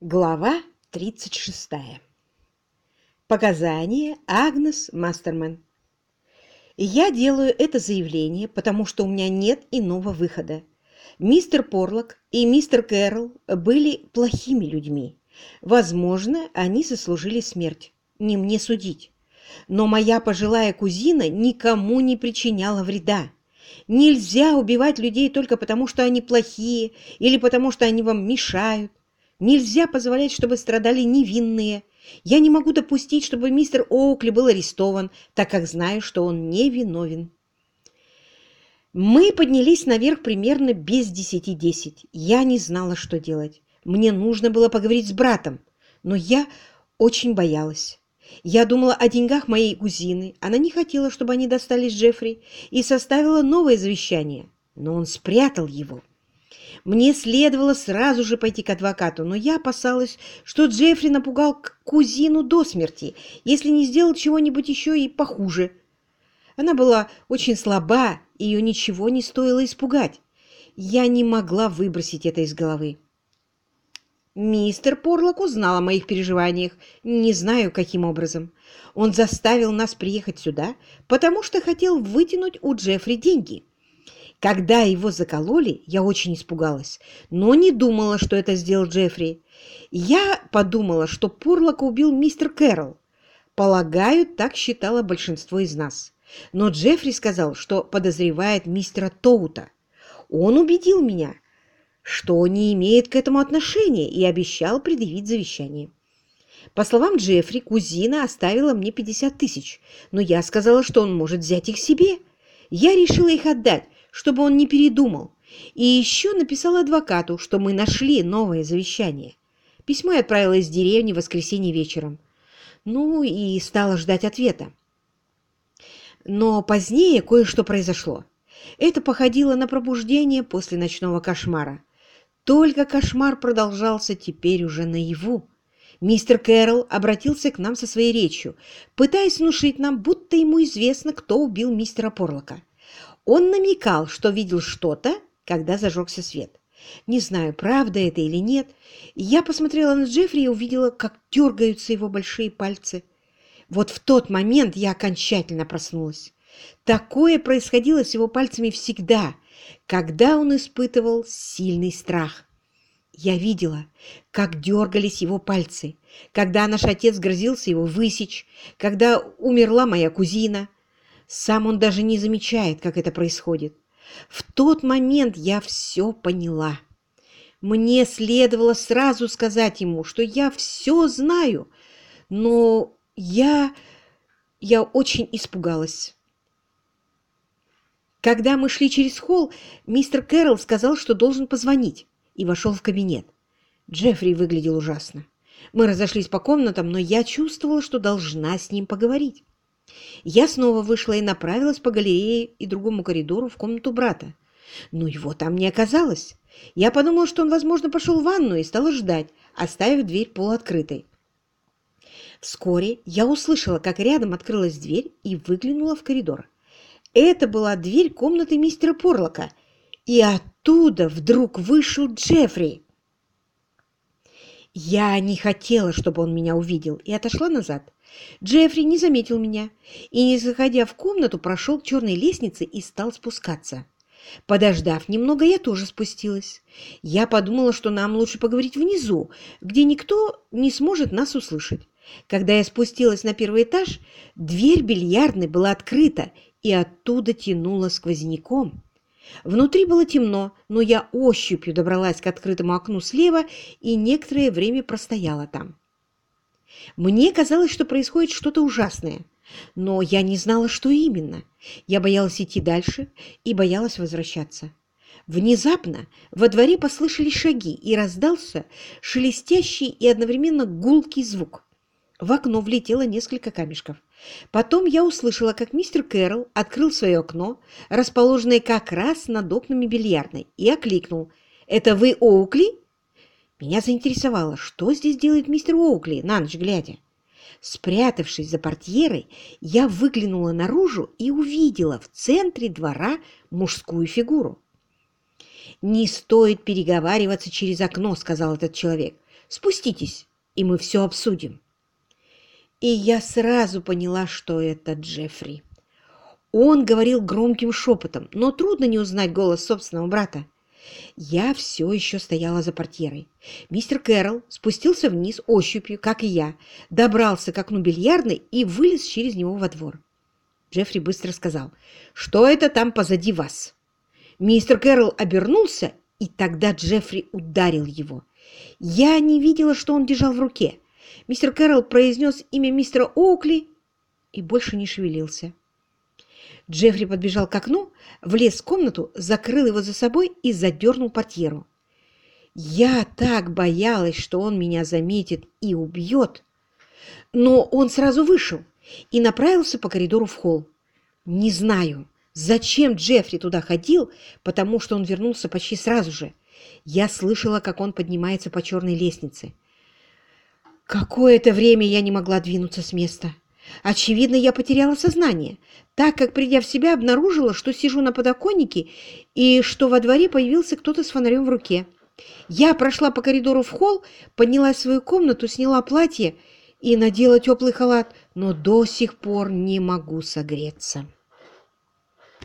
Глава 36. Показания Агнес Мастерман. Я делаю это заявление, потому что у меня нет иного выхода. Мистер Порлок и мистер Кэрролл были плохими людьми. Возможно, они заслужили смерть. Не мне судить. Но моя пожилая кузина никому не причиняла вреда. Нельзя убивать людей только потому, что они плохие или потому, что они вам мешают. Нельзя позволять, чтобы страдали невинные. Я не могу допустить, чтобы мистер Оукли был арестован, так как знаю, что он не виновен. Мы поднялись наверх примерно без десяти десять. Я не знала, что делать. Мне нужно было поговорить с братом, но я очень боялась. Я думала о деньгах моей кузины. Она не хотела, чтобы они достались Джеффри, и составила новое завещание, но он спрятал его. Мне следовало сразу же пойти к адвокату, но я опасалась, что Джеффри напугал кузину до смерти, если не сделал чего-нибудь еще и похуже. Она была очень слаба, и ее ничего не стоило испугать. Я не могла выбросить это из головы. Мистер Порлок узнал о моих переживаниях, не знаю, каким образом. Он заставил нас приехать сюда, потому что хотел вытянуть у Джеффри деньги. Когда его закололи, я очень испугалась, но не думала, что это сделал Джеффри. Я подумала, что Порлока убил мистер Кэрролл. Полагаю, так считало большинство из нас. Но Джеффри сказал, что подозревает мистера Тоута. Он убедил меня, что не имеет к этому отношения и обещал предъявить завещание. По словам Джеффри, кузина оставила мне 50 тысяч, но я сказала, что он может взять их себе. Я решила их отдать, чтобы он не передумал. И еще написала адвокату, что мы нашли новое завещание. Письмо я отправила из деревни в воскресенье вечером. Ну и стала ждать ответа. Но позднее кое-что произошло. Это походило на пробуждение после ночного кошмара. Только кошмар продолжался теперь уже наяву. Мистер Кэрролл обратился к нам со своей речью, пытаясь внушить нам, будто ему известно, кто убил мистера Порлока. Он намекал, что видел что-то, когда зажегся свет. Не знаю, правда это или нет. Я посмотрела на Джеффри и увидела, как дергаются его большие пальцы. Вот в тот момент я окончательно проснулась. Такое происходило с его пальцами всегда, когда он испытывал сильный страх. Я видела, как дергались его пальцы, когда наш отец грозился его высечь, когда умерла моя кузина, сам он даже не замечает, как это происходит. В тот момент я все поняла. Мне следовало сразу сказать ему, что я все знаю, но я... я очень испугалась. Когда мы шли через холл, мистер Кэрролл сказал, что должен позвонить, и вошел в кабинет. Джеффри выглядел ужасно. Мы разошлись по комнатам, но я чувствовала, что должна с ним поговорить. Я снова вышла и направилась по галерее и другому коридору в комнату брата. Но его там не оказалось. Я подумала, что он, возможно, пошел в ванну и стала ждать, оставив дверь полуоткрытой. Вскоре я услышала, как рядом открылась дверь и выглянула в коридор. Это была дверь комнаты мистера Порлока, и оттуда вдруг вышел Джеффри. Я не хотела, чтобы он меня увидел, и отошла назад. Джеффри не заметил меня и, не заходя в комнату, прошел к черной лестнице и стал спускаться. Подождав немного, я тоже спустилась. Я подумала, что нам лучше поговорить внизу, где никто не сможет нас услышать. Когда я спустилась на первый этаж, дверь бильярдной была открыта, и оттуда тянуло сквозняком. Внутри было темно, но я ощупью добралась к открытому окну слева и некоторое время простояла там. Мне казалось, что происходит что-то ужасное, но я не знала, что именно. Я боялась идти дальше и боялась возвращаться. Внезапно во дворе послышались шаги, и раздался шелестящий и одновременно гулкий звук. В окно влетело несколько камешков. Потом я услышала, как мистер Кэрролл открыл свое окно, расположенное как раз над окнами бильярдной, и окликнул. «Это вы Оукли?» Меня заинтересовало, что здесь делает мистер Оукли на ночь глядя. Спрятавшись за портьерой, я выглянула наружу и увидела в центре двора мужскую фигуру. «Не стоит переговариваться через окно», — сказал этот человек. Спуститесь, и мы все обсудим». И я сразу поняла, что это Джеффри. Он говорил громким шепотом, но трудно не узнать голос собственного брата. Я все еще стояла за портьерой. Мистер Кэрролл спустился вниз ощупью, как и я, добрался к окну бильярдной и вылез через него во двор. Джеффри быстро сказал, что это там позади вас. Мистер Кэрролл обернулся, и тогда Джеффри ударил его. Я не видела, что он держал в руке. Мистер Кэрролл произнес имя мистера Оукли и больше не шевелился. Джеффри подбежал к окну, влез в комнату, закрыл его за собой и задернул портьеру. Я так боялась, что он меня заметит и убьет. Но он сразу вышел и направился по коридору в холл. Не знаю, зачем Джеффри туда ходил, потому что он вернулся почти сразу же. Я слышала, как он поднимается по черной лестнице. Какое-то время я не могла двинуться с места. Очевидно, я потеряла сознание, так как, придя в себя, обнаружила, что сижу на подоконнике и что во дворе появился кто-то с фонарем в руке. Я прошла по коридору в холл, поднялась в свою комнату, сняла платье и надела теплый халат, но до сих пор не могу согреться.